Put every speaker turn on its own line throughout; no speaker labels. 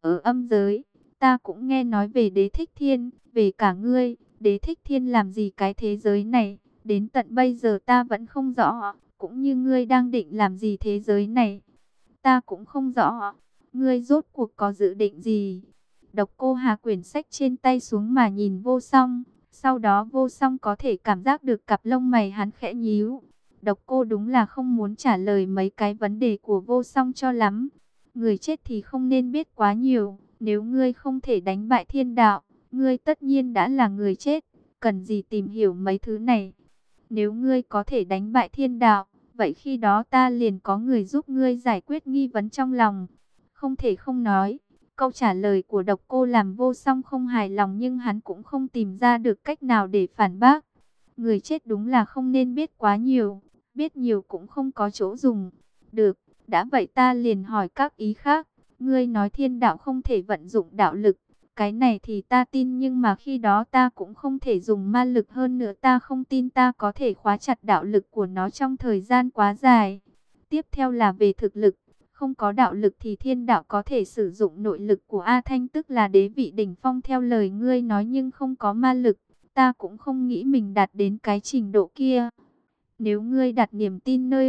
Ở âm giới, ta cũng nghe nói về đế thích thiên, về cả ngươi, đế thích thiên làm gì cái thế giới này, đến tận bây giờ ta vẫn không rõ, cũng như ngươi đang định làm gì thế giới này. Ta cũng không rõ, ngươi rốt cuộc có dự định gì. Độc cô Hà quyển sách trên tay xuống mà nhìn vô song, sau đó vô song có thể cảm giác được cặp lông mày hắn khẽ nhíu. Độc cô đúng là không muốn trả lời mấy cái vấn đề của vô song cho lắm. Người chết thì không nên biết quá nhiều, nếu ngươi không thể đánh bại thiên đạo, ngươi tất nhiên đã là người chết, cần gì tìm hiểu mấy thứ này. Nếu ngươi có thể đánh bại thiên đạo, vậy khi đó ta liền có người giúp ngươi giải quyết nghi vấn trong lòng. Không thể không nói, câu trả lời của độc cô làm vô song không hài lòng nhưng hắn cũng không tìm ra được cách nào để phản bác. Người chết đúng là không nên biết quá nhiều, biết nhiều cũng không có chỗ dùng. Được, đã vậy ta liền hỏi các ý khác. Ngươi nói thiên đạo không thể vận dụng đạo lực, cái này thì ta tin nhưng mà khi đó ta cũng không thể dùng ma lực hơn nữa ta không tin ta có thể khóa chặt đạo lực của nó trong thời gian quá dài. Tiếp theo là về thực lực, không có đạo lực thì thiên đạo có thể sử dụng nội lực của A Thanh tức là đế vị đỉnh phong theo lời ngươi nói nhưng không có ma lực, ta cũng không nghĩ mình đạt đến cái trình độ kia. Nếu ngươi đặt niềm tin nơi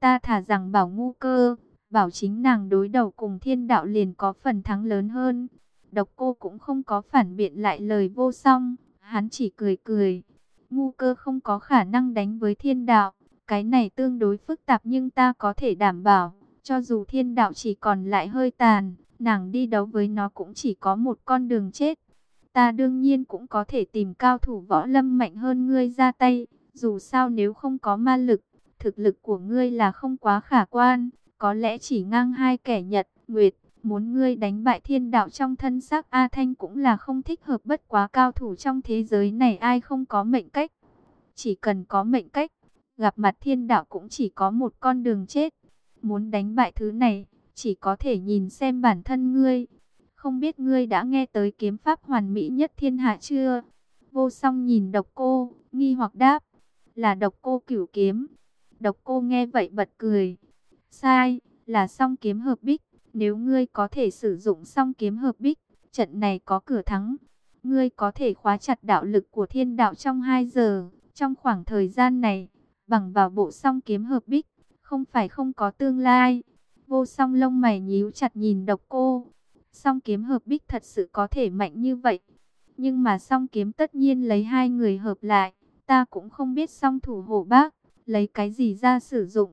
ta thả rằng bảo ngu cơ, bảo chính nàng đối đầu cùng thiên đạo liền có phần thắng lớn hơn. Độc cô cũng không có phản biện lại lời vô song, hắn chỉ cười cười. Ngu cơ không có khả năng đánh với thiên đạo, cái này tương đối phức tạp nhưng ta có thể đảm bảo, cho dù thiên đạo chỉ còn lại hơi tàn, nàng đi đấu với nó cũng chỉ có một con đường chết. Ta đương nhiên cũng có thể tìm cao thủ võ lâm mạnh hơn ngươi ra tay, dù sao nếu không có ma lực, thực lực của ngươi là không quá khả quan, có lẽ chỉ ngang hai kẻ Nhật, Nguyệt, muốn ngươi đánh bại thiên đạo trong thân xác A Thanh cũng là không thích hợp bất quá cao thủ trong thế giới này ai không có mệnh cách. Chỉ cần có mệnh cách, gặp mặt thiên đạo cũng chỉ có một con đường chết. Muốn đánh bại thứ này, chỉ có thể nhìn xem bản thân ngươi. Không biết ngươi đã nghe tới kiếm pháp hoàn mỹ nhất thiên hạ chưa? Vô song nhìn độc cô, nghi hoặc đáp, là độc cô cửu kiếm. Độc cô nghe vậy bật cười. Sai, là song kiếm hợp bích. Nếu ngươi có thể sử dụng song kiếm hợp bích, trận này có cửa thắng. Ngươi có thể khóa chặt đạo lực của thiên đạo trong 2 giờ. Trong khoảng thời gian này, bằng vào bộ song kiếm hợp bích, không phải không có tương lai. Vô song lông mày nhíu chặt nhìn độc cô. Song kiếm hợp bích thật sự có thể mạnh như vậy. Nhưng mà song kiếm tất nhiên lấy hai người hợp lại. Ta cũng không biết song thủ hộ bác, lấy cái gì ra sử dụng?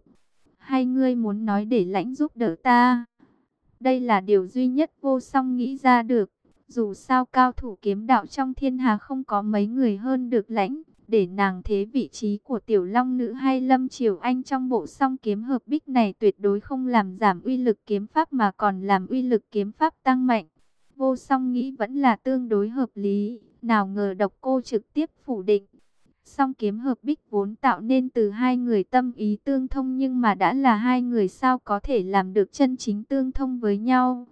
Hay ngươi muốn nói để lãnh giúp đỡ ta? Đây là điều duy nhất vô song nghĩ ra được. Dù sao cao thủ kiếm đạo trong thiên hà không có mấy người hơn được lãnh. Để nàng thế vị trí của tiểu long nữ hay lâm triều anh trong bộ song kiếm hợp bích này tuyệt đối không làm giảm uy lực kiếm pháp mà còn làm uy lực kiếm pháp tăng mạnh. Vô song nghĩ vẫn là tương đối hợp lý. Nào ngờ độc cô trực tiếp phủ định. Song kiếm hợp bích vốn tạo nên từ hai người tâm ý tương thông nhưng mà đã là hai người sao có thể làm được chân chính tương thông với nhau.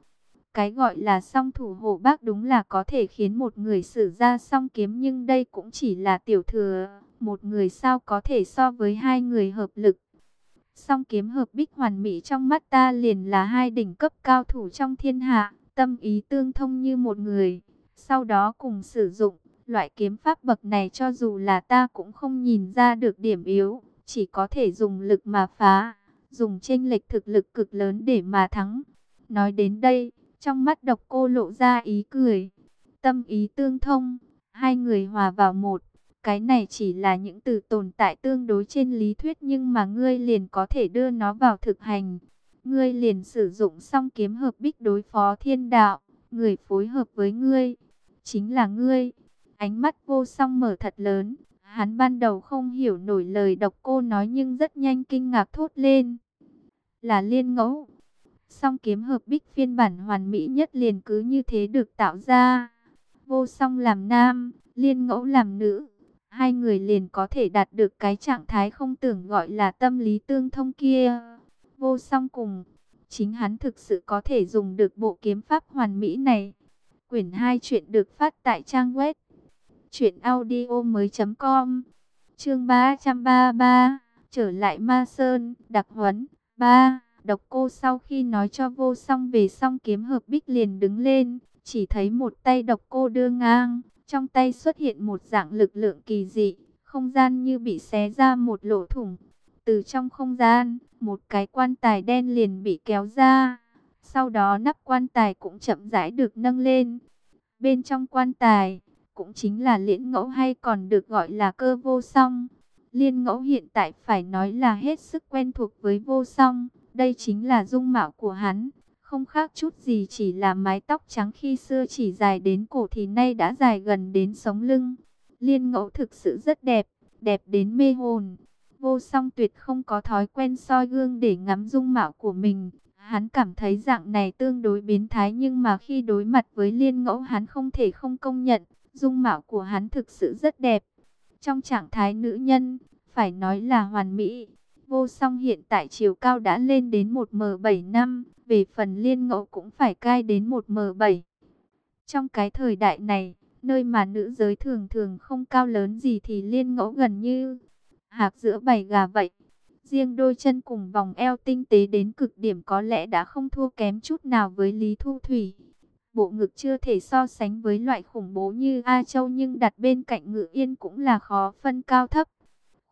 Cái gọi là song thủ hộ bác đúng là có thể khiến một người sử ra song kiếm nhưng đây cũng chỉ là tiểu thừa. Một người sao có thể so với hai người hợp lực. Song kiếm hợp bích hoàn mỹ trong mắt ta liền là hai đỉnh cấp cao thủ trong thiên hạ, tâm ý tương thông như một người. Sau đó cùng sử dụng Loại kiếm pháp bậc này cho dù là ta cũng không nhìn ra được điểm yếu, chỉ có thể dùng lực mà phá, dùng chênh lệch thực lực cực lớn để mà thắng. Nói đến đây, trong mắt độc cô lộ ra ý cười, tâm ý tương thông, hai người hòa vào một. Cái này chỉ là những từ tồn tại tương đối trên lý thuyết nhưng mà ngươi liền có thể đưa nó vào thực hành. Ngươi liền sử dụng song kiếm hợp bích đối phó thiên đạo, người phối hợp với ngươi, chính là ngươi. Ánh mắt vô song mở thật lớn. Hắn ban đầu không hiểu nổi lời độc cô nói nhưng rất nhanh kinh ngạc thốt lên. Là liên ngẫu. Song kiếm hợp bích phiên bản hoàn mỹ nhất liền cứ như thế được tạo ra. Vô song làm nam, liên ngẫu làm nữ. Hai người liền có thể đạt được cái trạng thái không tưởng gọi là tâm lý tương thông kia. Vô song cùng, chính hắn thực sự có thể dùng được bộ kiếm pháp hoàn mỹ này. Quyển 2 chuyện được phát tại trang web Chuyện audio mới com Chương 333 trở lại Ma Sơn, đặc huấn. ba Độc cô sau khi nói cho vô song về song kiếm hợp bích liền đứng lên, chỉ thấy một tay độc cô đưa ngang, trong tay xuất hiện một dạng lực lượng kỳ dị, không gian như bị xé ra một lỗ thủng. Từ trong không gian, một cái quan tài đen liền bị kéo ra, sau đó nắp quan tài cũng chậm rãi được nâng lên. Bên trong quan tài, cũng chính là liễn ngẫu hay còn được gọi là cơ vô song. Liên ngẫu hiện tại phải nói là hết sức quen thuộc với vô song, đây chính là dung mạo của hắn, không khác chút gì chỉ là mái tóc trắng khi xưa chỉ dài đến cổ thì nay đã dài gần đến sống lưng. Liên ngẫu thực sự rất đẹp, đẹp đến mê hồn. Vô song tuyệt không có thói quen soi gương để ngắm dung mạo của mình. Hắn cảm thấy dạng này tương đối biến thái nhưng mà khi đối mặt với liên ngẫu hắn không thể không công nhận. Dung mạo của hắn thực sự rất đẹp. Trong trạng thái nữ nhân, phải nói là hoàn mỹ. Vô song hiện tại chiều cao đã lên đến 1m7 năm, về phần liên ngẫu cũng phải cai đến 1m7. Trong cái thời đại này, nơi mà nữ giới thường thường không cao lớn gì thì liên ngẫu gần như hạc giữa bầy gà vậy. Riêng đôi chân cùng vòng eo tinh tế đến cực điểm có lẽ đã không thua kém chút nào với Lý Thu Thủy. Bộ ngực chưa thể so sánh với loại khủng bố như A Châu nhưng đặt bên cạnh ngự yên cũng là khó phân cao thấp.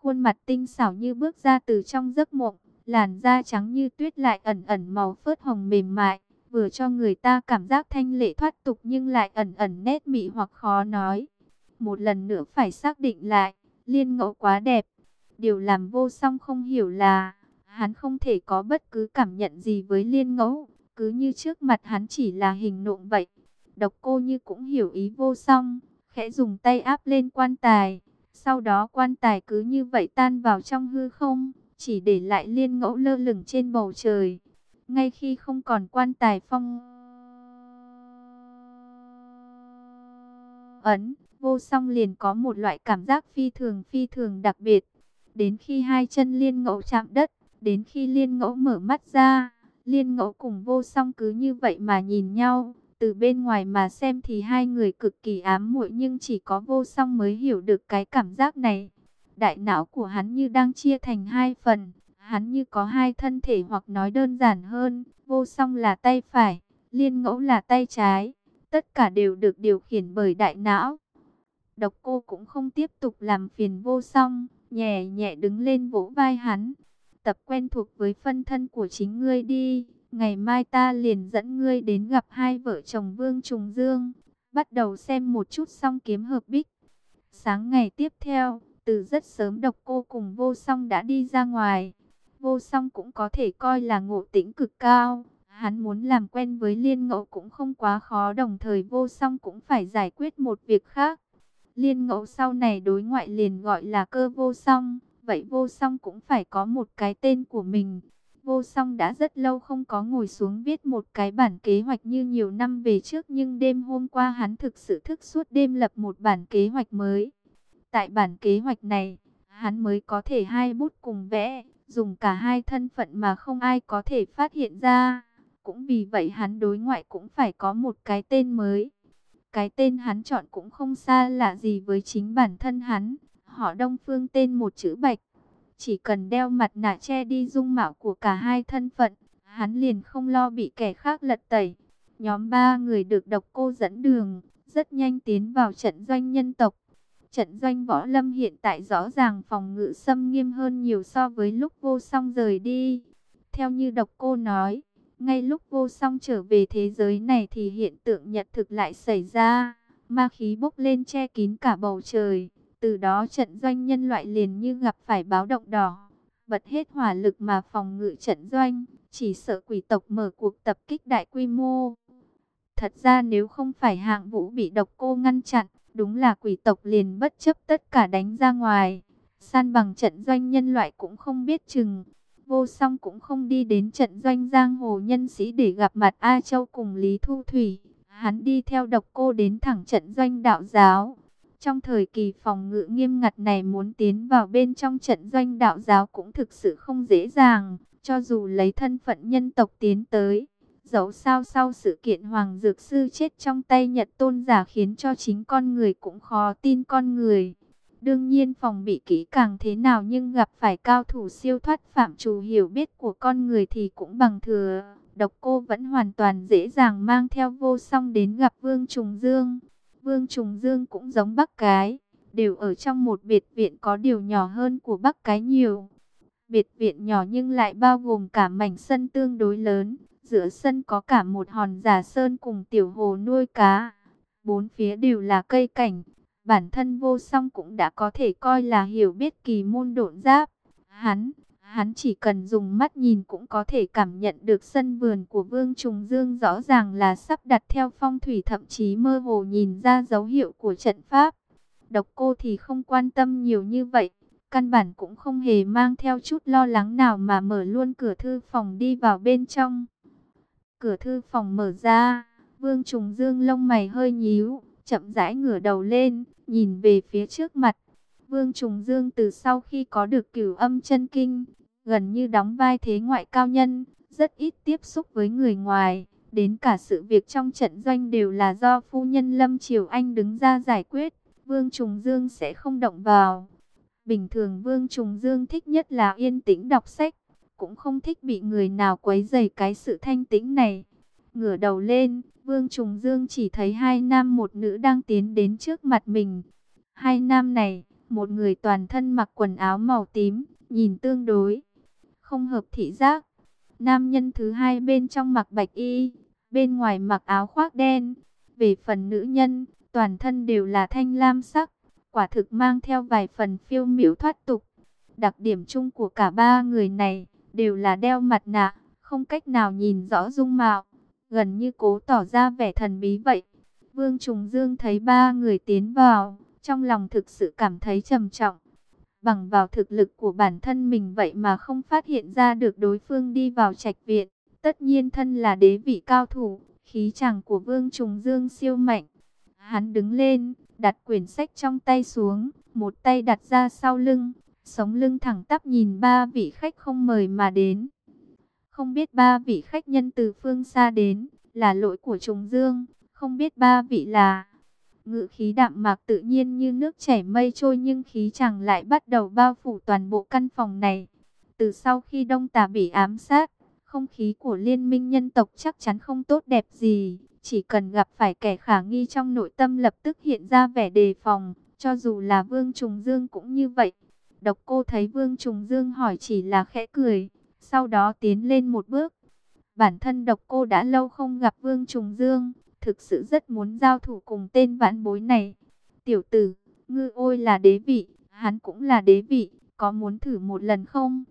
Khuôn mặt tinh xảo như bước ra từ trong giấc mộng, làn da trắng như tuyết lại ẩn ẩn màu phớt hồng mềm mại, vừa cho người ta cảm giác thanh lệ thoát tục nhưng lại ẩn ẩn nét mị hoặc khó nói. Một lần nữa phải xác định lại, liên ngẫu quá đẹp. Điều làm vô song không hiểu là, hắn không thể có bất cứ cảm nhận gì với liên ngẫu, cứ như trước mặt hắn chỉ là hình nộm vậy. Độc cô như cũng hiểu ý vô song, khẽ dùng tay áp lên quan tài. Sau đó quan tài cứ như vậy tan vào trong hư không, chỉ để lại liên ngẫu lơ lửng trên bầu trời. Ngay khi không còn quan tài phong ấn, vô song liền có một loại cảm giác phi thường phi thường đặc biệt. Đến khi hai chân liên ngẫu chạm đất, đến khi liên ngẫu mở mắt ra, liên ngẫu cùng vô song cứ như vậy mà nhìn nhau. Từ bên ngoài mà xem thì hai người cực kỳ ám muội nhưng chỉ có vô song mới hiểu được cái cảm giác này. Đại não của hắn như đang chia thành hai phần, hắn như có hai thân thể hoặc nói đơn giản hơn, vô song là tay phải, liên ngẫu là tay trái, tất cả đều được điều khiển bởi đại não. Độc cô cũng không tiếp tục làm phiền vô song, nhẹ nhẹ đứng lên vỗ vai hắn. Tập quen thuộc với phân thân của chính ngươi đi, ngày mai ta liền dẫn ngươi đến gặp hai vợ chồng Vương Trùng Dương, bắt đầu xem một chút song kiếm hợp bích. Sáng ngày tiếp theo, từ rất sớm độc cô cùng vô song đã đi ra ngoài. Vô song cũng có thể coi là ngộ tĩnh cực cao. Hắn muốn làm quen với liên ngẫu cũng không quá khó đồng thời vô song cũng phải giải quyết một việc khác. Liên ngẫu sau này đối ngoại liền gọi là cơ vô song, vậy vô song cũng phải có một cái tên của mình. Vô song đã rất lâu không có ngồi xuống viết một cái bản kế hoạch như nhiều năm về trước nhưng đêm hôm qua hắn thực sự thức suốt đêm lập một bản kế hoạch mới. Tại bản kế hoạch này, hắn mới có thể hai bút cùng vẽ, dùng cả hai thân phận mà không ai có thể phát hiện ra. Cũng vì vậy hắn đối ngoại cũng phải có một cái tên mới. Cái tên hắn chọn cũng không xa lạ gì với chính bản thân hắn. Họ Đông Phương tên một chữ Bạch. Chỉ cần đeo mặt nạ che đi dung mạo của cả hai thân phận, hắn liền không lo bị kẻ khác lật tẩy. Nhóm ba người được độc cô dẫn đường, rất nhanh tiến vào trận doanh nhân tộc. Trận doanh võ lâm hiện tại rõ ràng phòng ngự xâm nghiêm hơn nhiều so với lúc vô song rời đi. Theo như độc cô nói, ngay lúc vô song trở về thế giới này thì hiện tượng nhật thực lại xảy ra. Ma khí bốc lên che kín cả bầu trời. Từ đó trận doanh nhân loại liền như gặp phải báo động đỏ. Bật hết hỏa lực mà phòng ngự trận doanh. Chỉ sợ quỷ tộc mở cuộc tập kích đại quy mô. Thật ra nếu không phải hạng vũ bị độc cô ngăn chặn, đúng là quỷ tộc liền bất chấp tất cả đánh ra ngoài. San bằng trận doanh nhân loại cũng không biết chừng. Vô song cũng không đi đến trận doanh giang hồ nhân sĩ để gặp mặt A Châu cùng Lý Thu Thủy. Hắn đi theo độc cô đến thẳng trận doanh đạo giáo. Trong thời kỳ phòng ngự nghiêm ngặt này muốn tiến vào bên trong trận doanh đạo giáo cũng thực sự không dễ dàng. Cho dù lấy thân phận nhân tộc tiến tới, Dẫu sao sau sự kiện Hoàng Dược Sư chết trong tay Nhật Tôn giả khiến cho chính con người cũng khó tin con người. Đương nhiên phòng bị kỹ càng thế nào nhưng gặp phải cao thủ siêu thoát phạm trù hiểu biết của con người thì cũng bằng thừa. Độc cô vẫn hoàn toàn dễ dàng mang theo vô song đến gặp Vương Trùng Dương. Vương Trùng Dương cũng giống Bắc Cái, đều ở trong một biệt viện có điều nhỏ hơn của Bắc Cái nhiều. Biệt viện nhỏ nhưng lại bao gồm cả mảnh sân tương đối lớn. Giữa sân có cả một hòn giả sơn cùng tiểu hồ nuôi cá. Bốn phía đều là cây cảnh. Bản thân vô song cũng đã có thể coi là hiểu biết kỳ môn độn giáp. Hắn, hắn chỉ cần dùng mắt nhìn cũng có thể cảm nhận được sân vườn của Vương Trùng Dương rõ ràng là sắp đặt theo phong thủy thậm chí mơ hồ nhìn ra dấu hiệu của trận pháp. Độc cô thì không quan tâm nhiều như vậy căn bản cũng không hề mang theo chút lo lắng nào mà mở luôn cửa thư phòng đi vào bên trong. Cửa thư phòng mở ra, Vương Trùng Dương lông mày hơi nhíu, chậm rãi ngửa đầu lên, nhìn về phía trước mặt. Vương Trùng Dương từ sau khi có được cửu âm chân kinh, gần như đóng vai thế ngoại cao nhân, rất ít tiếp xúc với người ngoài. Đến cả sự việc trong trận doanh đều là do phu nhân Lâm Triều Anh đứng ra giải quyết, Vương Trùng Dương sẽ không động vào. Bình thường Vương Trùng Dương thích nhất là yên tĩnh đọc sách, cũng không thích bị người nào quấy rầy cái sự thanh tĩnh này. Ngửa đầu lên, Vương Trùng Dương chỉ thấy hai nam một nữ đang tiến đến trước mặt mình. Hai nam này, một người toàn thân mặc quần áo màu tím, nhìn tương đối, không hợp thị giác. Nam nhân thứ hai bên trong mặc bạch y, bên ngoài mặc áo khoác đen. Về phần nữ nhân, toàn thân đều là thanh lam sắc, quả thực mang theo vài phần phiêu miểu thoát tục. Đặc điểm chung của cả ba người này đều là đeo mặt nạ, không cách nào nhìn rõ dung mạo, gần như cố tỏ ra vẻ thần bí vậy. Vương Trùng Dương thấy ba người tiến vào, trong lòng thực sự cảm thấy trầm trọng. Bằng vào thực lực của bản thân mình vậy mà không phát hiện ra được đối phương đi vào trạch viện. Tất nhiên thân là đế vị cao thủ, khí chàng của Vương Trùng Dương siêu mạnh. Hắn đứng lên, đặt quyển sách trong tay xuống, một tay đặt ra sau lưng, sống lưng thẳng tắp nhìn ba vị khách không mời mà đến. Không biết ba vị khách nhân từ phương xa đến, là lỗi của Trùng Dương, không biết ba vị là... Ngự khí đạm mạc tự nhiên như nước chảy mây trôi nhưng khí chẳng lại bắt đầu bao phủ toàn bộ căn phòng này. Từ sau khi Đông Tà bị ám sát, không khí của liên minh nhân tộc chắc chắn không tốt đẹp gì. Chỉ cần gặp phải kẻ khả nghi trong nội tâm lập tức hiện ra vẻ đề phòng, cho dù là Vương Trùng Dương cũng như vậy. Độc cô thấy Vương Trùng Dương hỏi chỉ là khẽ cười, sau đó tiến lên một bước. Bản thân độc cô đã lâu không gặp Vương Trùng Dương, thực sự rất muốn giao thủ cùng tên vãn bối này. Tiểu tử, ngư ôi là đế vị, hắn cũng là đế vị, có muốn thử một lần không?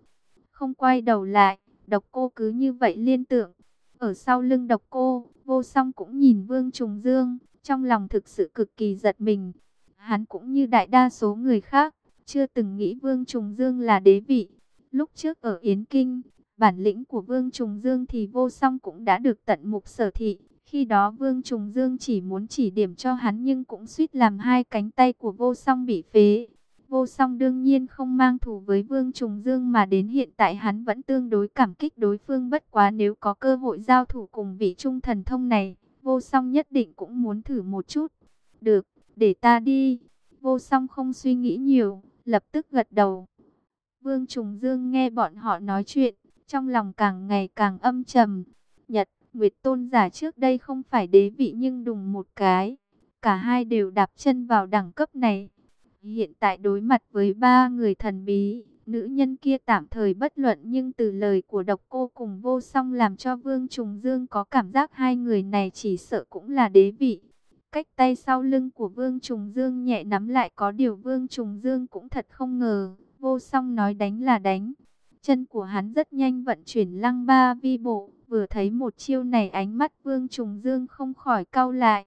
Không quay đầu lại, độc cô cứ như vậy liên tưởng. Ở sau lưng độc cô, vô song cũng nhìn Vương Trùng Dương, trong lòng thực sự cực kỳ giật mình. Hắn cũng như đại đa số người khác, chưa từng nghĩ Vương Trùng Dương là đế vị. Lúc trước ở Yến Kinh, bản lĩnh của Vương Trùng Dương thì vô song cũng đã được tận mục sở thị. Khi đó Vương Trùng Dương chỉ muốn chỉ điểm cho hắn nhưng cũng suýt làm hai cánh tay của vô song bị phế. Vô song đương nhiên không mang thù với Vương Trùng Dương mà đến hiện tại hắn vẫn tương đối cảm kích đối phương bất quá nếu có cơ hội giao thủ cùng vị trung thần thông này, vô song nhất định cũng muốn thử một chút. Được, để ta đi. Vô song không suy nghĩ nhiều, lập tức gật đầu. Vương Trùng Dương nghe bọn họ nói chuyện, trong lòng càng ngày càng âm trầm. Nhật, Nguyệt Tôn giả trước đây không phải đế vị nhưng đùng một cái. Cả hai đều đạp chân vào đẳng cấp này Hiện tại đối mặt với ba người thần bí, nữ nhân kia tạm thời bất luận nhưng từ lời của độc cô cùng vô song làm cho Vương Trùng Dương có cảm giác hai người này chỉ sợ cũng là đế vị. Cách tay sau lưng của Vương Trùng Dương nhẹ nắm lại có điều Vương Trùng Dương cũng thật không ngờ, vô song nói đánh là đánh. Chân của hắn rất nhanh vận chuyển lăng ba vi bộ, vừa thấy một chiêu này ánh mắt Vương Trùng Dương không khỏi cau lại.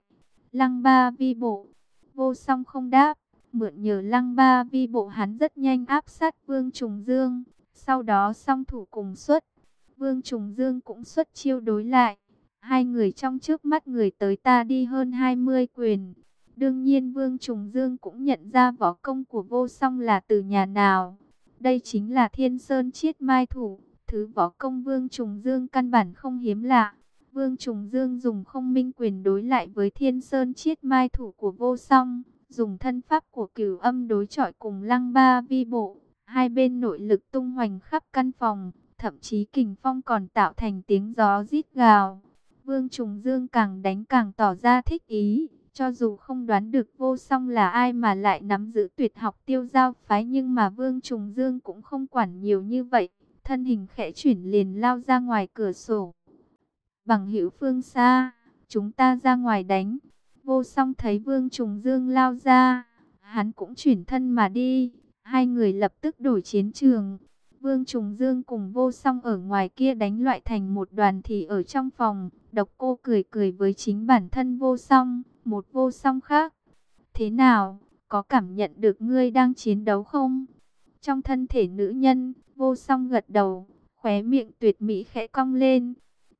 Lăng ba vi bộ, vô song không đáp Mượn nhờ lăng ba vi bộ hắn rất nhanh áp sát Vương Trùng Dương. Sau đó song thủ cùng xuất. Vương Trùng Dương cũng xuất chiêu đối lại. Hai người trong trước mắt người tới ta đi hơn 20 quyền. Đương nhiên Vương Trùng Dương cũng nhận ra võ công của vô song là từ nhà nào. Đây chính là Thiên Sơn Chiết Mai Thủ. Thứ võ công Vương Trùng Dương căn bản không hiếm lạ. Vương Trùng Dương dùng không minh quyền đối lại với Thiên Sơn Chiết Mai Thủ của vô song dùng thân pháp của cửu âm đối chọi cùng lăng ba vi bộ. Hai bên nội lực tung hoành khắp căn phòng, thậm chí kình phong còn tạo thành tiếng gió rít gào. Vương Trùng Dương càng đánh càng tỏ ra thích ý, cho dù không đoán được vô song là ai mà lại nắm giữ tuyệt học tiêu giao phái nhưng mà Vương Trùng Dương cũng không quản nhiều như vậy, thân hình khẽ chuyển liền lao ra ngoài cửa sổ. Bằng hữu phương xa, chúng ta ra ngoài đánh. Vô song thấy Vương Trùng Dương lao ra, hắn cũng chuyển thân mà đi, hai người lập tức đổi chiến trường. Vương Trùng Dương cùng vô song ở ngoài kia đánh loại thành một đoàn thì ở trong phòng, độc cô cười cười với chính bản thân vô song, một vô song khác. Thế nào, có cảm nhận được ngươi đang chiến đấu không? Trong thân thể nữ nhân, vô song gật đầu, khóe miệng tuyệt mỹ khẽ cong lên.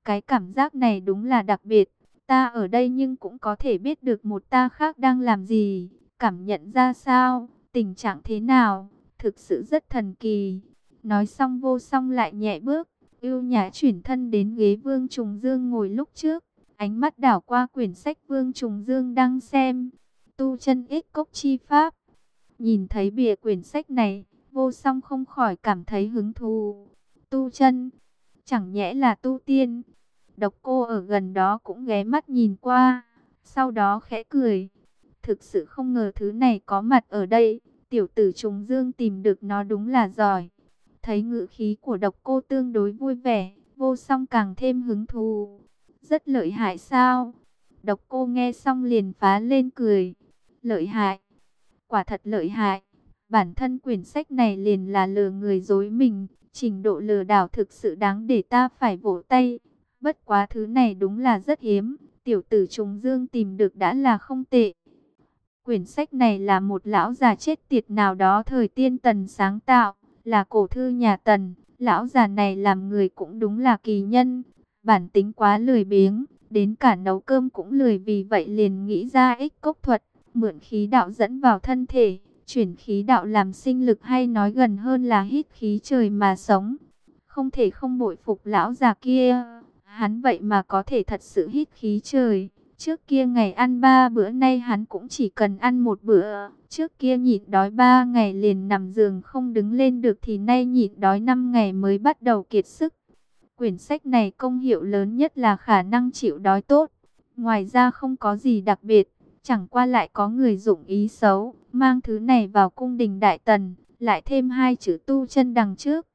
Cái cảm giác này đúng là đặc biệt, ta ở đây nhưng cũng có thể biết được một ta khác đang làm gì, cảm nhận ra sao, tình trạng thế nào, thực sự rất thần kỳ. Nói xong vô song lại nhẹ bước, ưu nhã chuyển thân đến ghế Vương Trùng Dương ngồi lúc trước. Ánh mắt đảo qua quyển sách Vương Trùng Dương đang xem. Tu chân ích cốc chi pháp. Nhìn thấy bìa quyển sách này, vô song không khỏi cảm thấy hứng thú. Tu chân, chẳng nhẽ là tu tiên. Độc cô ở gần đó cũng ghé mắt nhìn qua, sau đó khẽ cười. Thực sự không ngờ thứ này có mặt ở đây, tiểu tử trùng dương tìm được nó đúng là giỏi. Thấy ngữ khí của độc cô tương đối vui vẻ, vô song càng thêm hứng thú. Rất lợi hại sao? Độc cô nghe xong liền phá lên cười. Lợi hại, quả thật lợi hại. Bản thân quyển sách này liền là lừa người dối mình, trình độ lừa đảo thực sự đáng để ta phải vỗ tay. Bất quá thứ này đúng là rất hiếm, tiểu tử trùng dương tìm được đã là không tệ. Quyển sách này là một lão già chết tiệt nào đó thời tiên tần sáng tạo, là cổ thư nhà tần. Lão già này làm người cũng đúng là kỳ nhân, bản tính quá lười biếng, đến cả nấu cơm cũng lười vì vậy liền nghĩ ra ích cốc thuật, mượn khí đạo dẫn vào thân thể, chuyển khí đạo làm sinh lực hay nói gần hơn là hít khí trời mà sống. Không thể không bội phục lão già kia, hắn vậy mà có thể thật sự hít khí trời. Trước kia ngày ăn ba bữa nay hắn cũng chỉ cần ăn một bữa. Trước kia nhịn đói ba ngày liền nằm giường không đứng lên được thì nay nhịn đói năm ngày mới bắt đầu kiệt sức. Quyển sách này công hiệu lớn nhất là khả năng chịu đói tốt. Ngoài ra không có gì đặc biệt, chẳng qua lại có người dụng ý xấu, mang thứ này vào cung đình Đại Tần, lại thêm hai chữ tu chân đằng trước.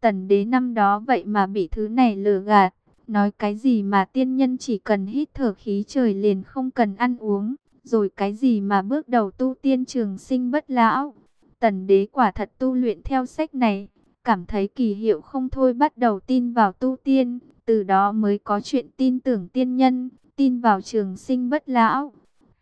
Tần đế năm đó vậy mà bị thứ này lừa gạt, nói cái gì mà tiên nhân chỉ cần hít thở khí trời liền không cần ăn uống, rồi cái gì mà bước đầu tu tiên trường sinh bất lão. Tần đế quả thật tu luyện theo sách này, cảm thấy kỳ hiệu không thôi bắt đầu tin vào tu tiên, từ đó mới có chuyện tin tưởng tiên nhân, tin vào trường sinh bất lão.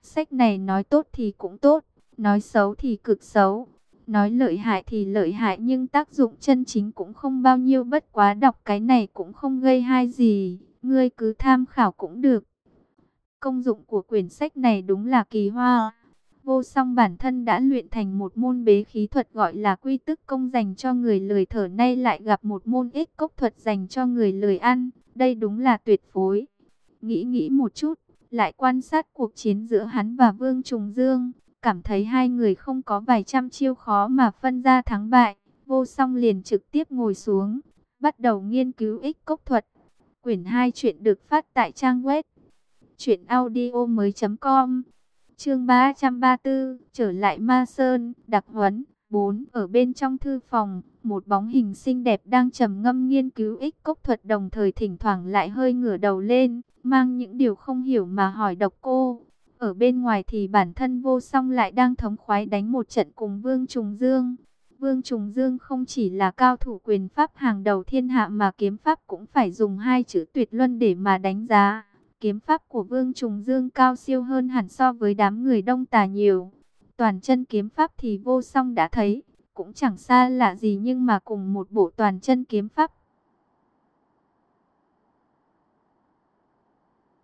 Sách này nói tốt thì cũng tốt, nói xấu thì cực xấu, nói lợi hại thì lợi hại nhưng tác dụng chân chính cũng không bao nhiêu bất quá đọc cái này cũng không gây hai gì, ngươi cứ tham khảo cũng được. Công dụng của quyển sách này đúng là kỳ hoa. Vô song bản thân đã luyện thành một môn bế khí thuật gọi là quy tức công dành cho người lười thở nay lại gặp một môn ích cốc thuật dành cho người lười ăn. Đây đúng là tuyệt phối. Nghĩ nghĩ một chút, lại quan sát cuộc chiến giữa hắn và Vương Trùng Dương. Cảm thấy hai người không có vài trăm chiêu khó mà phân ra thắng bại. Vô song liền trực tiếp ngồi xuống, bắt đầu nghiên cứu ích cốc thuật. Quyển 2 chuyện được phát tại trang web chuyện audio mới.com Chương 334, trở lại Ma Sơn, đặc huấn, 4. Ở bên trong thư phòng, một bóng hình xinh đẹp đang trầm ngâm nghiên cứu ích cốc thuật đồng thời thỉnh thoảng lại hơi ngửa đầu lên, mang những điều không hiểu mà hỏi độc cô. Ở bên ngoài thì bản thân vô song lại đang thống khoái đánh một trận cùng Vương Trùng Dương. Vương Trùng Dương không chỉ là cao thủ quyền pháp hàng đầu thiên hạ mà kiếm pháp cũng phải dùng hai chữ tuyệt luân để mà đánh giá. Kiếm pháp của Vương Trùng Dương cao siêu hơn hẳn so với đám người đông tà nhiều. Toàn chân kiếm pháp thì vô song đã thấy, cũng chẳng xa lạ gì nhưng mà cùng một bộ toàn chân kiếm pháp.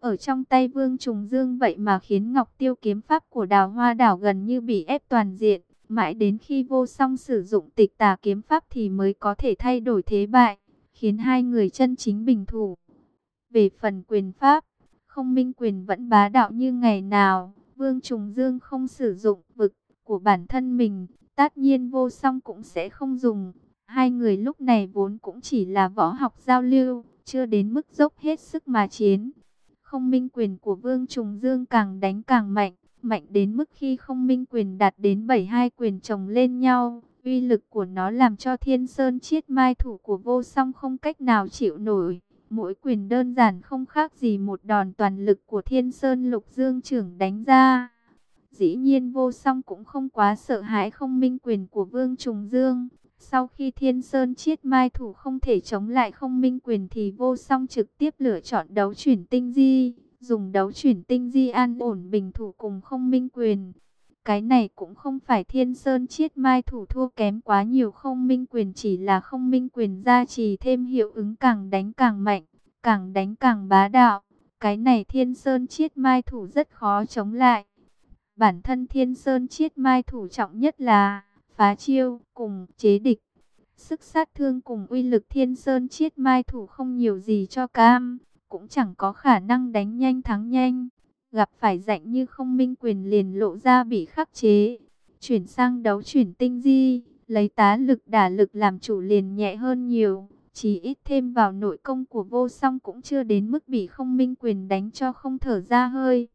Ở trong tay Vương Trùng Dương vậy mà khiến Ngọc Tiêu kiếm pháp của đào hoa đảo gần như bị ép toàn diện. Mãi đến khi vô song sử dụng tịch tà kiếm pháp thì mới có thể thay đổi thế bại, khiến hai người chân chính bình thủ. Về phần quyền pháp, không minh quyền vẫn bá đạo như ngày nào. Vương Trùng Dương không sử dụng vực của bản thân mình, tất nhiên vô song cũng sẽ không dùng. Hai người lúc này vốn cũng chỉ là võ học giao lưu, chưa đến mức dốc hết sức mà chiến. Không minh quyền của Vương Trùng Dương càng đánh càng mạnh, mạnh đến mức khi không minh quyền đạt đến 72 quyền chồng lên nhau. Uy lực của nó làm cho thiên sơn chiết mai thủ của vô song không cách nào chịu nổi. Mỗi quyền đơn giản không khác gì một đòn toàn lực của thiên sơn lục dương trưởng đánh ra. Dĩ nhiên vô song cũng không quá sợ hãi không minh quyền của vương trùng dương. Sau khi thiên sơn chiết mai thủ không thể chống lại không minh quyền thì vô song trực tiếp lựa chọn đấu chuyển tinh di. Dùng đấu chuyển tinh di an ổn bình thủ cùng không minh quyền. Cái này cũng không phải thiên sơn chiết mai thủ thua kém quá nhiều không minh quyền chỉ là không minh quyền gia trì thêm hiệu ứng càng đánh càng mạnh, càng đánh càng bá đạo. Cái này thiên sơn chiết mai thủ rất khó chống lại. Bản thân thiên sơn chiết mai thủ trọng nhất là phá chiêu cùng chế địch. Sức sát thương cùng uy lực thiên sơn chiết mai thủ không nhiều gì cho cam, cũng chẳng có khả năng đánh nhanh thắng nhanh gặp phải dạnh như không minh quyền liền lộ ra bị khắc chế. Chuyển sang đấu chuyển tinh di, lấy tá lực đả lực làm chủ liền nhẹ hơn nhiều. Chỉ ít thêm vào nội công của vô song cũng chưa đến mức bị không minh quyền đánh cho không thở ra hơi.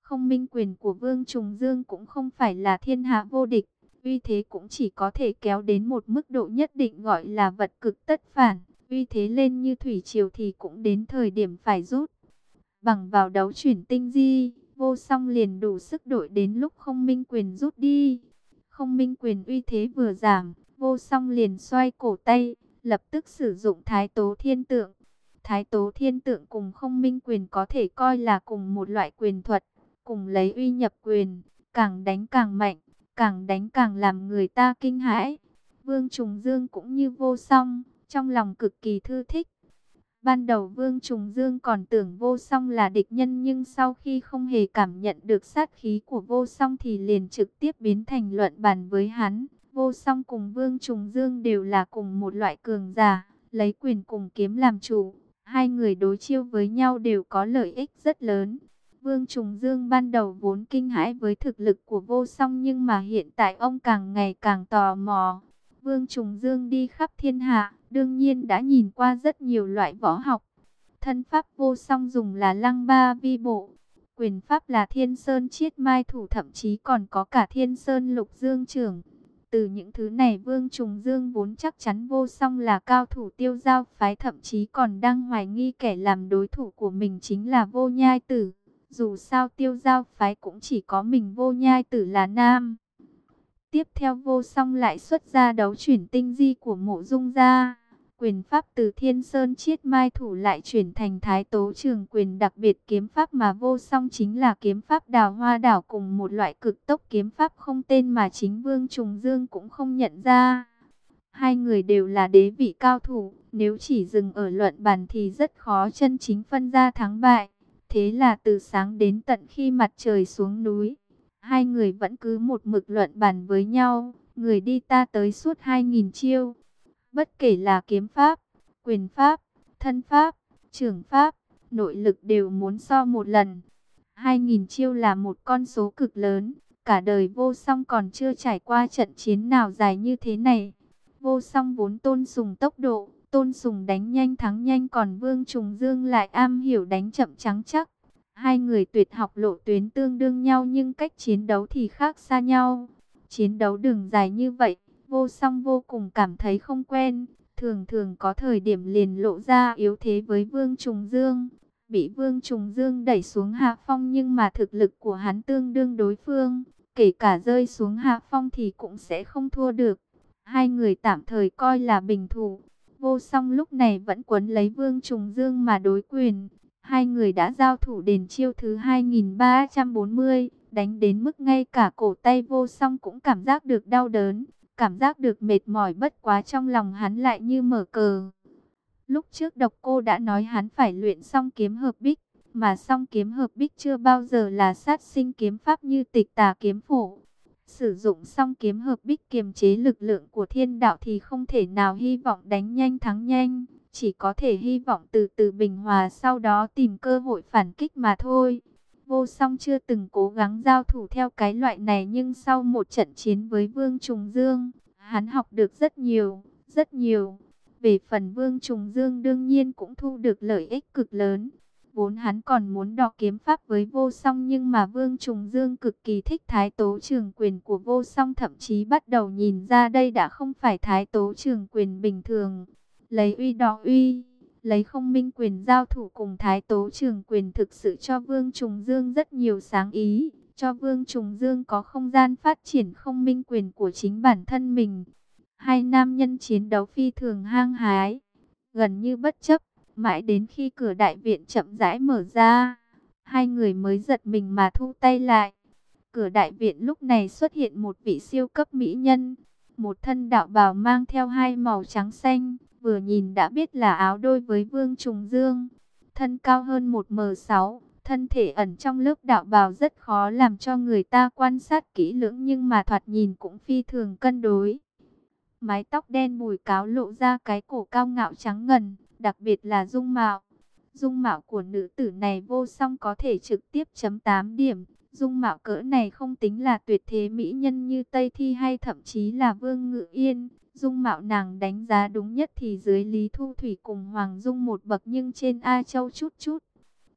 Không minh quyền của Vương Trùng Dương cũng không phải là thiên hạ vô địch. Uy thế cũng chỉ có thể kéo đến một mức độ nhất định gọi là vật cực tất phản. Uy thế lên như thủy triều thì cũng đến thời điểm phải rút bằng vào đấu chuyển tinh di, vô song liền đủ sức đội đến lúc không minh quyền rút đi. Không minh quyền uy thế vừa giảm, vô song liền xoay cổ tay, lập tức sử dụng thái tố thiên tượng. Thái tố thiên tượng cùng không minh quyền có thể coi là cùng một loại quyền thuật, cùng lấy uy nhập quyền, càng đánh càng mạnh, càng đánh càng làm người ta kinh hãi. Vương Trùng Dương cũng như vô song, trong lòng cực kỳ thư thích. Ban đầu Vương Trùng Dương còn tưởng vô song là địch nhân nhưng sau khi không hề cảm nhận được sát khí của vô song thì liền trực tiếp biến thành luận bàn với hắn. Vô song cùng Vương Trùng Dương đều là cùng một loại cường giả, lấy quyền cùng kiếm làm chủ. Hai người đối chiêu với nhau đều có lợi ích rất lớn. Vương Trùng Dương ban đầu vốn kinh hãi với thực lực của vô song nhưng mà hiện tại ông càng ngày càng tò mò. Vương Trùng Dương đi khắp thiên hạ đương nhiên đã nhìn qua rất nhiều loại võ học. Thân pháp vô song dùng là lăng ba vi bộ, quyền pháp là thiên sơn chiết mai thủ thậm chí còn có cả thiên sơn lục dương trưởng. Từ những thứ này Vương Trùng Dương vốn chắc chắn vô song là cao thủ tiêu giao phái thậm chí còn đang hoài nghi kẻ làm đối thủ của mình chính là vô nhai tử. Dù sao tiêu giao phái cũng chỉ có mình vô nhai tử là nam. Tiếp theo vô song lại xuất ra đấu chuyển tinh di của mộ dung gia. Quyền pháp từ thiên sơn chiết mai thủ lại chuyển thành thái tố trường quyền đặc biệt kiếm pháp mà vô song chính là kiếm pháp đào hoa đảo cùng một loại cực tốc kiếm pháp không tên mà chính vương trùng dương cũng không nhận ra. Hai người đều là đế vị cao thủ, nếu chỉ dừng ở luận bàn thì rất khó chân chính phân ra thắng bại. Thế là từ sáng đến tận khi mặt trời xuống núi, Hai người vẫn cứ một mực luận bàn với nhau, người đi ta tới suốt hai nghìn chiêu. Bất kể là kiếm pháp, quyền pháp, thân pháp, trưởng pháp, nội lực đều muốn so một lần. Hai nghìn chiêu là một con số cực lớn, cả đời vô song còn chưa trải qua trận chiến nào dài như thế này. Vô song vốn tôn sùng tốc độ, tôn sùng đánh nhanh thắng nhanh còn Vương Trùng Dương lại am hiểu đánh chậm trắng chắc. Hai người tuyệt học lộ tuyến tương đương nhau nhưng cách chiến đấu thì khác xa nhau. Chiến đấu đường dài như vậy, vô song vô cùng cảm thấy không quen. Thường thường có thời điểm liền lộ ra yếu thế với Vương Trùng Dương. Bị Vương Trùng Dương đẩy xuống hạ phong nhưng mà thực lực của hắn tương đương đối phương. Kể cả rơi xuống hạ phong thì cũng sẽ không thua được. Hai người tạm thời coi là bình thủ. Vô song lúc này vẫn quấn lấy Vương Trùng Dương mà đối quyền. Hai người đã giao thủ đền chiêu thứ 2340, đánh đến mức ngay cả cổ tay vô song cũng cảm giác được đau đớn, cảm giác được mệt mỏi bất quá trong lòng hắn lại như mở cờ. Lúc trước độc cô đã nói hắn phải luyện Song kiếm hợp bích, mà song kiếm hợp bích chưa bao giờ là sát sinh kiếm pháp như tịch tà kiếm phổ. Sử dụng song kiếm hợp bích kiềm chế lực lượng của thiên đạo thì không thể nào hy vọng đánh nhanh thắng nhanh chỉ có thể hy vọng từ từ bình hòa sau đó tìm cơ hội phản kích mà thôi. Vô song chưa từng cố gắng giao thủ theo cái loại này nhưng sau một trận chiến với Vương Trùng Dương, hắn học được rất nhiều, rất nhiều. Về phần Vương Trùng Dương đương nhiên cũng thu được lợi ích cực lớn. Vốn hắn còn muốn đọ kiếm pháp với vô song nhưng mà Vương Trùng Dương cực kỳ thích thái tố trường quyền của vô song thậm chí bắt đầu nhìn ra đây đã không phải thái tố trường quyền bình thường. Lấy uy đọ uy, lấy không minh quyền giao thủ cùng thái tố trường quyền thực sự cho Vương Trùng Dương rất nhiều sáng ý, cho Vương Trùng Dương có không gian phát triển không minh quyền của chính bản thân mình. Hai nam nhân chiến đấu phi thường hang hái, gần như bất chấp, mãi đến khi cửa đại viện chậm rãi mở ra, hai người mới giật mình mà thu tay lại. Cửa đại viện lúc này xuất hiện một vị siêu cấp mỹ nhân, một thân đạo bào mang theo hai màu trắng xanh, vừa nhìn đã biết là áo đôi với Vương Trùng Dương. Thân cao hơn 1m6, thân thể ẩn trong lớp đạo bào rất khó làm cho người ta quan sát kỹ lưỡng nhưng mà thoạt nhìn cũng phi thường cân đối. Mái tóc đen bùi cáo lộ ra cái cổ cao ngạo trắng ngần, đặc biệt là dung mạo. Dung mạo của nữ tử này vô song có thể trực tiếp chấm 8 điểm. Dung mạo cỡ này không tính là tuyệt thế mỹ nhân như Tây Thi hay thậm chí là Vương Ngự Yên. Dung mạo nàng đánh giá đúng nhất thì dưới Lý Thu Thủy cùng Hoàng Dung một bậc nhưng trên A Châu chút chút.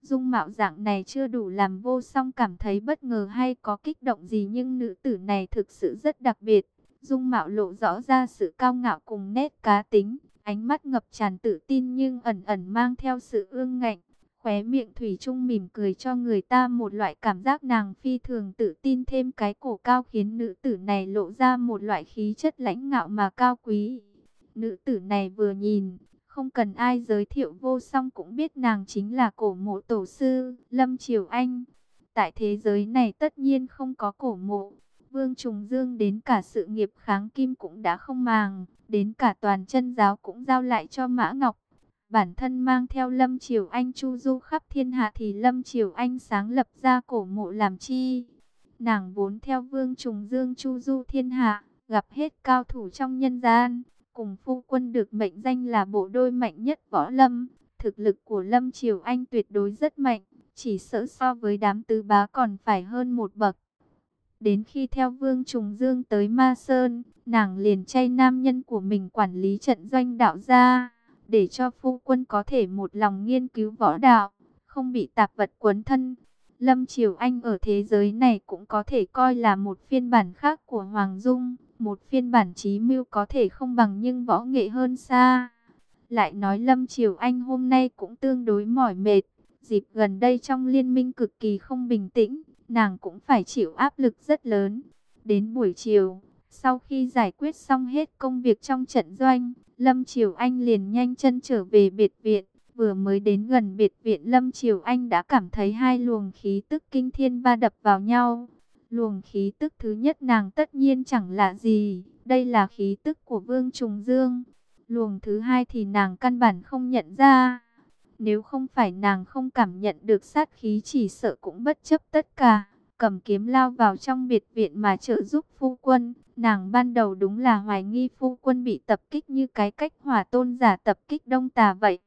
Dung mạo dạng này chưa đủ làm vô song cảm thấy bất ngờ hay có kích động gì nhưng nữ tử này thực sự rất đặc biệt. Dung mạo lộ rõ ra sự cao ngạo cùng nét cá tính, ánh mắt ngập tràn tự tin nhưng ẩn ẩn mang theo sự ương ngạnh. Khóe miệng Thủy Trung mỉm cười cho người ta một loại cảm giác nàng phi thường tự tin thêm cái cổ cao khiến nữ tử này lộ ra một loại khí chất lãnh ngạo mà cao quý. Nữ tử này vừa nhìn, không cần ai giới thiệu vô song cũng biết nàng chính là cổ mộ tổ sư, Lâm Triều Anh. Tại thế giới này tất nhiên không có cổ mộ, Vương Trùng Dương đến cả sự nghiệp kháng kim cũng đã không màng, đến cả toàn chân giáo cũng giao lại cho Mã Ngọc. Bản thân mang theo Lâm Triều Anh chu du khắp thiên hạ thì Lâm Triều Anh sáng lập ra cổ mộ làm chi. Nàng vốn theo Vương Trùng Dương chu du thiên hạ, gặp hết cao thủ trong nhân gian, cùng phu quân được mệnh danh là bộ đôi mạnh nhất võ lâm. Thực lực của Lâm Triều Anh tuyệt đối rất mạnh, chỉ sợ so với đám tứ bá còn phải hơn một bậc. Đến khi theo Vương Trùng Dương tới Ma Sơn, nàng liền chay nam nhân của mình quản lý trận doanh đạo gia, để cho phu quân có thể một lòng nghiên cứu võ đạo, không bị tạp vật quấn thân. Lâm Triều Anh ở thế giới này cũng có thể coi là một phiên bản khác của Hoàng Dung, một phiên bản trí mưu có thể không bằng nhưng võ nghệ hơn xa. Lại nói Lâm Triều Anh hôm nay cũng tương đối mỏi mệt, dịp gần đây trong liên minh cực kỳ không bình tĩnh, nàng cũng phải chịu áp lực rất lớn. Đến buổi chiều, sau khi giải quyết xong hết công việc trong trận doanh, Lâm Triều Anh liền nhanh chân trở về biệt viện. Vừa mới đến gần biệt viện Lâm Triều Anh đã cảm thấy hai luồng khí tức kinh thiên ba đập vào nhau. Luồng khí tức thứ nhất nàng tất nhiên chẳng lạ gì, đây là khí tức của Vương Trùng Dương. Luồng thứ hai thì nàng căn bản không nhận ra. Nếu không phải nàng không cảm nhận được sát khí chỉ sợ cũng bất chấp tất cả, cầm kiếm lao vào trong biệt viện mà trợ giúp phu quân. Nàng ban đầu đúng là hoài nghi phu quân bị tập kích như cái cách hỏa tôn giả tập kích đông tà vậy.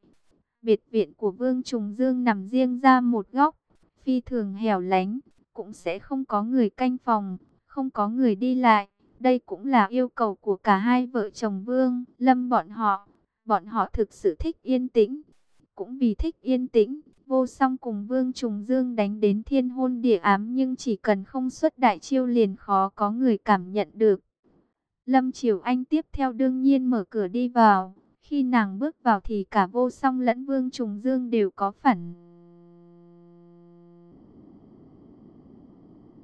Biệt viện của Vương Trùng Dương nằm riêng ra một góc, phi thường hẻo lánh, cũng sẽ không có người canh phòng, không có người đi lại. Đây cũng là yêu cầu của cả hai vợ chồng Vương, Lâm bọn họ. Bọn họ thực sự thích yên tĩnh, cũng vì thích yên tĩnh, vô song cùng Vương Trùng Dương đánh đến thiên hôn địa ám nhưng chỉ cần không xuất đại chiêu liền khó có người cảm nhận được. Lâm Triều Anh tiếp theo đương nhiên mở cửa đi vào, khi nàng bước vào thì cả vô song lẫn Vương Trùng Dương đều có phản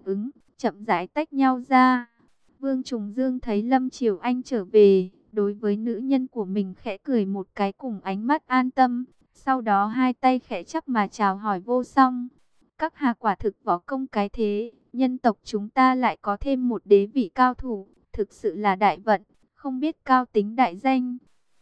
ứng, chậm rãi tách nhau ra. Vương Trùng Dương thấy Lâm Triều Anh trở về, đối với nữ nhân của mình khẽ cười một cái cùng ánh mắt an tâm, sau đó hai tay khẽ chắp mà chào hỏi vô song. Các hà quả thực võ công cái thế, nhân tộc chúng ta lại có thêm một đế vị cao thủ, thực sự là đại vận, không biết cao tính đại danh.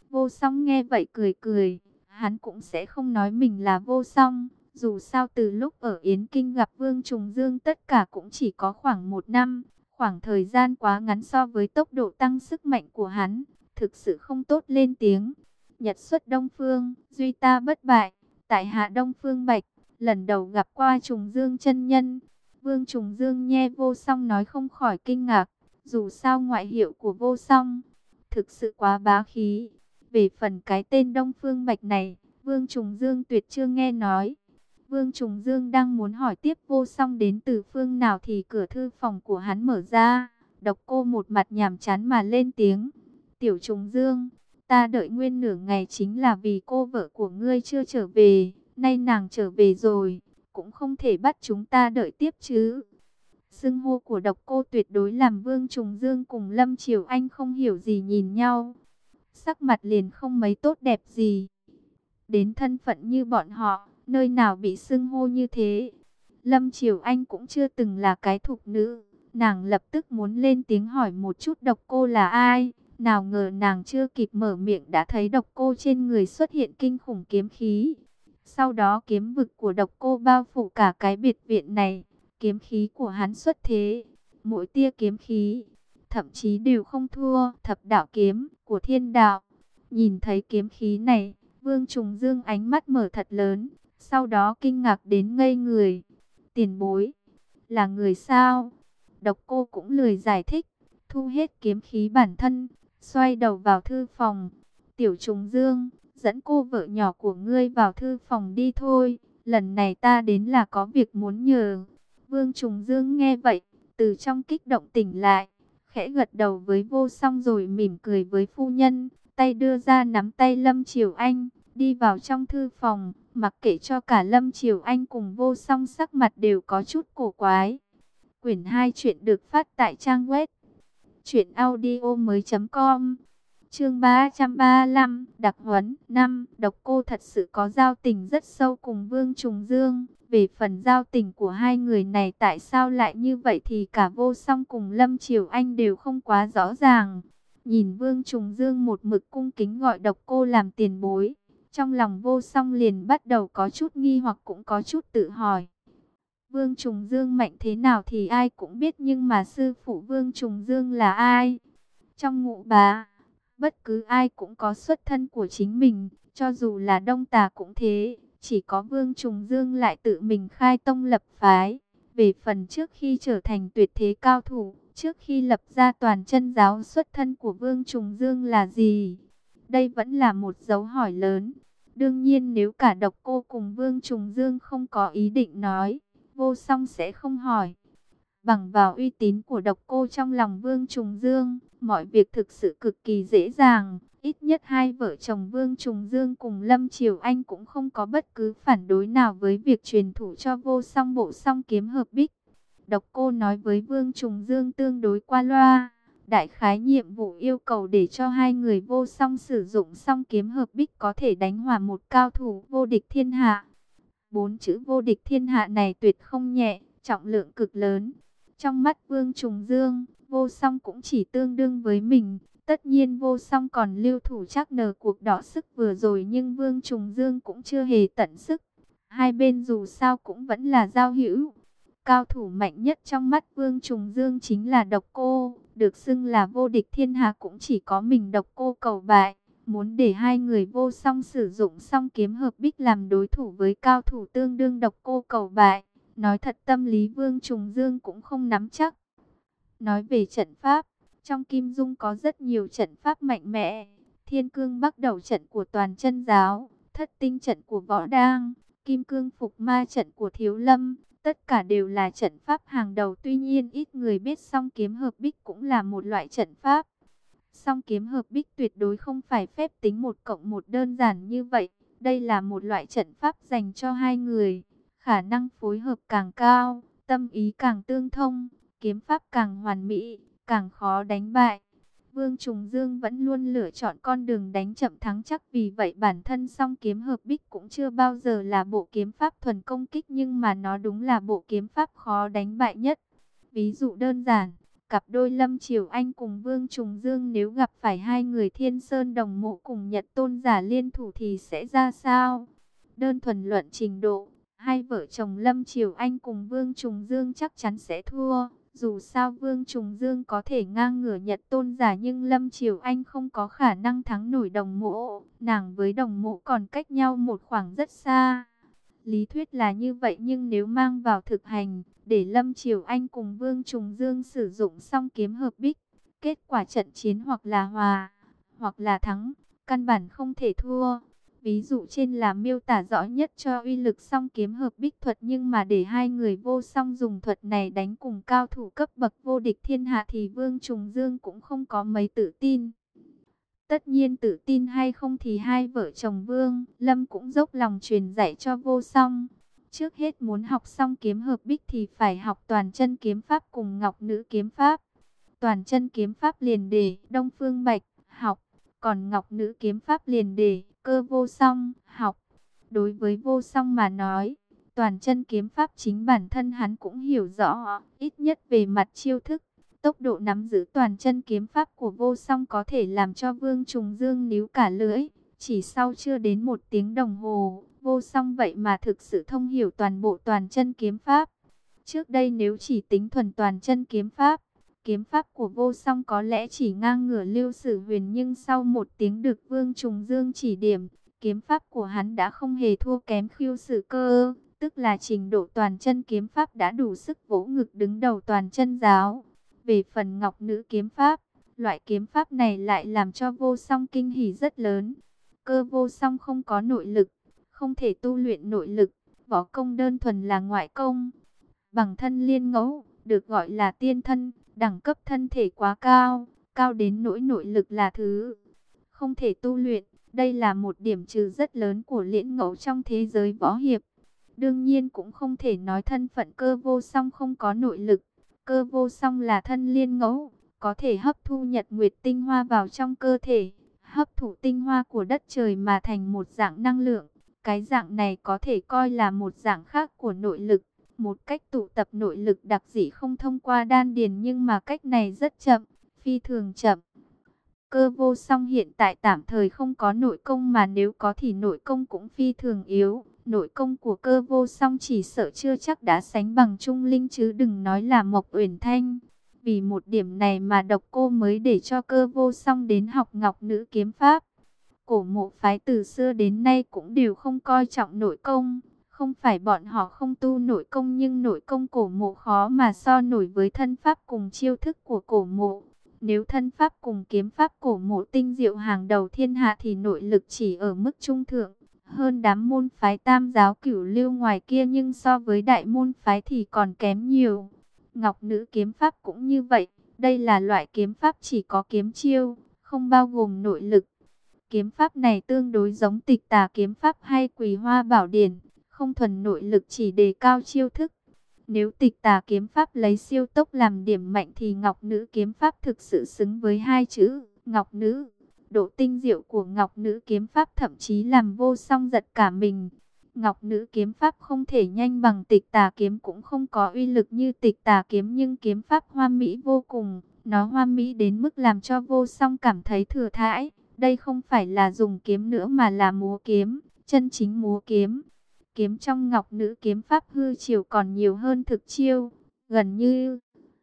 Vô song nghe vậy cười cười, hắn cũng sẽ không nói mình là vô song. Dù sao từ lúc ở Yến Kinh gặp Vương Trùng Dương tất cả cũng chỉ có khoảng một năm, khoảng thời gian quá ngắn so với tốc độ tăng sức mạnh của hắn, thực sự không tốt lên tiếng. Nhật xuất Đông Phương, duy ta bất bại, tại hạ Đông Phương Bạch, lần đầu gặp qua trùng dương chân nhân. Vương trùng dương nghe vô song nói không khỏi kinh ngạc, dù sao ngoại hiệu của vô song, thực sự quá bá khí. Về phần cái tên Đông Phương Bạch này, Vương Trùng Dương tuyệt chưa nghe nói. Vương Trùng Dương đang muốn hỏi tiếp vô song đến từ phương nào thì cửa thư phòng của hắn mở ra. Độc cô một mặt nhàm chán mà lên tiếng. Tiểu Trùng Dương, ta đợi nguyên nửa ngày chính là vì cô vợ của ngươi chưa trở về. Nay nàng trở về rồi, cũng không thể bắt chúng ta đợi tiếp chứ. Sưng hô của độc cô tuyệt đối làm Vương Trùng Dương cùng Lâm Triều Anh không hiểu gì nhìn nhau. Sắc mặt liền không mấy tốt đẹp gì. Đến thân phận như bọn họ, nơi nào bị sưng hô như thế. Lâm Triều Anh cũng chưa từng là cái thục nữ. Nàng lập tức muốn lên tiếng hỏi một chút độc cô là ai. Nào ngờ nàng chưa kịp mở miệng đã thấy độc cô trên người xuất hiện kinh khủng kiếm khí. Sau đó kiếm vực của độc cô bao phủ cả cái biệt viện này. Kiếm khí của hắn xuất thế. Mỗi tia kiếm khí, thậm chí đều không thua thập đạo kiếm của thiên đạo. Nhìn thấy kiếm khí này, Vương Trùng Dương ánh mắt mở thật lớn, sau đó kinh ngạc đến ngây người. Tiền bối, là người sao? Độc cô cũng lười giải thích, thu hết kiếm khí bản thân, xoay đầu vào thư phòng. Tiểu Trùng Dương, dẫn cô vợ nhỏ của ngươi vào thư phòng đi thôi, lần này ta đến là có việc muốn nhờ. Vương Trùng Dương nghe vậy, từ trong kích động tỉnh lại, khẽ gật đầu với vô song rồi mỉm cười với phu nhân, tay đưa ra nắm tay Lâm Triều Anh, đi vào trong thư phòng, mặc kệ cho cả Lâm Triều Anh cùng vô song sắc mặt đều có chút cổ quái. Quyển 2 chuyện được phát tại trang web truyệnaudiomoi.com. Chương 335, đặc huấn 5, độc cô thật sự có giao tình rất sâu cùng Vương Trùng Dương. Về phần giao tình của hai người này tại sao lại như vậy thì cả vô song cùng Lâm Triều Anh đều không quá rõ ràng. Nhìn Vương Trùng Dương một mực cung kính gọi độc cô làm tiền bối. Trong lòng vô song liền bắt đầu có chút nghi hoặc cũng có chút tự hỏi. Vương Trùng Dương mạnh thế nào thì ai cũng biết nhưng mà sư phụ Vương Trùng Dương là ai? Trong ngụ bá, bất cứ ai cũng có xuất thân của chính mình, cho dù là đông tà cũng thế. Chỉ có Vương Trùng Dương lại tự mình khai tông lập phái. Về phần trước khi trở thành tuyệt thế cao thủ, trước khi lập ra toàn chân giáo xuất thân của Vương Trùng Dương là gì? Đây vẫn là một dấu hỏi lớn. Đương nhiên nếu cả độc cô cùng Vương Trùng Dương không có ý định nói, vô song sẽ không hỏi. Bằng vào uy tín của độc cô trong lòng Vương Trùng Dương, mọi việc thực sự cực kỳ dễ dàng. Ít nhất hai vợ chồng Vương Trùng Dương cùng Lâm Triều Anh cũng không có bất cứ phản đối nào với việc truyền thủ cho vô song bộ song kiếm hợp bích. Độc cô nói với Vương Trùng Dương tương đối qua loa. Đại khái nhiệm vụ yêu cầu để cho hai người vô song sử dụng song kiếm hợp bích có thể đánh hòa một cao thủ vô địch thiên hạ. Bốn chữ vô địch thiên hạ này tuyệt không nhẹ, trọng lượng cực lớn. Trong mắt Vương Trùng Dương, vô song cũng chỉ tương đương với mình. Tất nhiên vô song còn lưu thủ chắc nờ cuộc đỏ sức vừa rồi nhưng Vương Trùng Dương cũng chưa hề tận sức. Hai bên dù sao cũng vẫn là giao hữu. Cao thủ mạnh nhất trong mắt Vương Trùng Dương chính là độc cô, được xưng là vô địch thiên hạ cũng chỉ có mình độc cô cầu bại. Muốn để hai người vô song sử dụng song kiếm hợp bích làm đối thủ với cao thủ tương đương độc cô cầu bại. Nói thật tâm lý Vương Trùng Dương cũng không nắm chắc. Nói về trận pháp, trong Kim Dung có rất nhiều trận pháp mạnh mẽ. Thiên cương bắt đầu trận của toàn chân giáo, thất tinh trận của võ đang, kim cương phục ma trận của thiếu lâm. Tất cả đều là trận pháp hàng đầu tuy nhiên ít người biết song kiếm hợp bích cũng là một loại trận pháp. Song kiếm hợp bích tuyệt đối không phải phép tính một cộng một đơn giản như vậy. Đây là một loại trận pháp dành cho hai người. Khả năng phối hợp càng cao, tâm ý càng tương thông, kiếm pháp càng hoàn mỹ, càng khó đánh bại. Vương Trùng Dương vẫn luôn lựa chọn con đường đánh chậm thắng chắc vì vậy bản thân song kiếm hợp bích cũng chưa bao giờ là bộ kiếm pháp thuần công kích nhưng mà nó đúng là bộ kiếm pháp khó đánh bại nhất. Ví dụ đơn giản, cặp đôi Lâm Triều Anh cùng Vương Trùng Dương nếu gặp phải hai người thiên sơn đồng mộ cùng nhật tôn giả liên thủ thì sẽ ra sao? Đơn thuần luận trình độ, hai vợ chồng Lâm Triều Anh cùng Vương Trùng Dương chắc chắn sẽ thua. Dù sao Vương Trùng Dương có thể ngang ngửa nhật tôn giả nhưng Lâm Triều Anh không có khả năng thắng nổi đồng mộ. Nàng với đồng mộ còn cách nhau một khoảng rất xa. Lý thuyết là như vậy nhưng nếu mang vào thực hành, để Lâm Triều Anh cùng Vương Trùng Dương sử dụng song kiếm hợp bích, kết quả trận chiến hoặc là hòa, hoặc là thắng, căn bản không thể thua. Ví dụ trên là miêu tả rõ nhất cho uy lực song kiếm hợp bích thuật nhưng mà để hai người vô song dùng thuật này đánh cùng cao thủ cấp bậc vô địch thiên hạ thì Vương Trùng Dương cũng không có mấy tự tin. Tất nhiên tự tin hay không thì hai vợ chồng Vương, Lâm cũng dốc lòng truyền dạy cho vô song. Trước hết muốn học xong kiếm hợp bích thì phải học toàn chân kiếm pháp cùng ngọc nữ kiếm pháp. Toàn chân kiếm pháp liền để Đông Phương Bạch học, còn ngọc nữ kiếm pháp liền để cơ vô song học. Đối với vô song mà nói, toàn chân kiếm pháp chính bản thân hắn cũng hiểu rõ, ít nhất về mặt chiêu thức. Tốc độ nắm giữ toàn chân kiếm pháp của vô song có thể làm cho Vương Trùng Dương níu cả lưỡi. Chỉ sau chưa đến một tiếng đồng hồ, vô song vậy mà thực sự thông hiểu toàn bộ toàn chân kiếm pháp. Trước đây nếu chỉ tính thuần toàn chân kiếm pháp, kiếm pháp của vô song có lẽ chỉ ngang ngửa lưu sử huyền nhưng sau một tiếng được Vương Trùng Dương chỉ điểm, kiếm pháp của hắn đã không hề thua kém khiêu sử cơ, tức là trình độ toàn chân kiếm pháp đã đủ sức vỗ ngực đứng đầu toàn chân giáo. Về phần ngọc nữ kiếm pháp, loại kiếm pháp này lại làm cho vô song kinh hỉ rất lớn. Cơ vô song không có nội lực, không thể tu luyện nội lực, võ công đơn thuần là ngoại công. Bằng thân liên ngẫu, được gọi là tiên thân, đẳng cấp thân thể quá cao, cao đến nỗi nội lực là thứ không thể tu luyện. Đây là một điểm trừ rất lớn của liễn ngẫu trong thế giới võ hiệp. Đương nhiên cũng không thể nói thân phận cơ vô song không có nội lực. Cơ vô song là thân liên ngẫu, có thể hấp thu nhật nguyệt tinh hoa vào trong cơ thể, hấp thụ tinh hoa của đất trời mà thành một dạng năng lượng. Cái dạng này có thể coi là một dạng khác của nội lực, một cách tụ tập nội lực đặc dị không thông qua đan điền nhưng mà cách này rất chậm, phi thường chậm. Cơ vô song hiện tại tạm thời không có nội công mà nếu có thì nội công cũng phi thường yếu. Nội công của cơ vô song chỉ sợ chưa chắc đã sánh bằng trung linh chứ đừng nói là Mộc Uyển Thanh. Vì một điểm này mà độc cô mới để cho cơ vô song đến học ngọc nữ kiếm pháp. Cổ mộ phái từ xưa đến nay cũng đều không coi trọng nội công. Không phải bọn họ không tu nội công nhưng nội công cổ mộ khó mà so nổi với thân pháp cùng chiêu thức của cổ mộ. Nếu thân pháp cùng kiếm pháp cổ mộ tinh diệu hàng đầu thiên hạ thì nội lực chỉ ở mức trung thượng hơn đám môn phái tam giáo cửu lưu ngoài kia nhưng so với đại môn phái thì còn kém nhiều. Ngọc nữ kiếm pháp cũng như vậy, đây là loại kiếm pháp chỉ có kiếm chiêu, không bao gồm nội lực. Kiếm pháp này tương đối giống tịch tà kiếm pháp hay quỳ hoa bảo điển, không thuần nội lực chỉ đề cao chiêu thức. Nếu tịch tà kiếm pháp lấy siêu tốc làm điểm mạnh thì ngọc nữ kiếm pháp thực sự xứng với hai chữ ngọc nữ. Độ tinh diệu của Ngọc Nữ kiếm pháp thậm chí làm vô song giật cả mình. Ngọc Nữ kiếm pháp không thể nhanh bằng tịch tà kiếm cũng không có uy lực như tịch tà kiếm nhưng kiếm pháp hoa mỹ vô cùng. Nó hoa mỹ đến mức làm cho vô song cảm thấy thừa thãi. Đây không phải là dùng kiếm nữa mà là múa kiếm, chân chính múa kiếm. Kiếm trong Ngọc Nữ kiếm pháp hư chiều còn nhiều hơn thực chiêu, gần như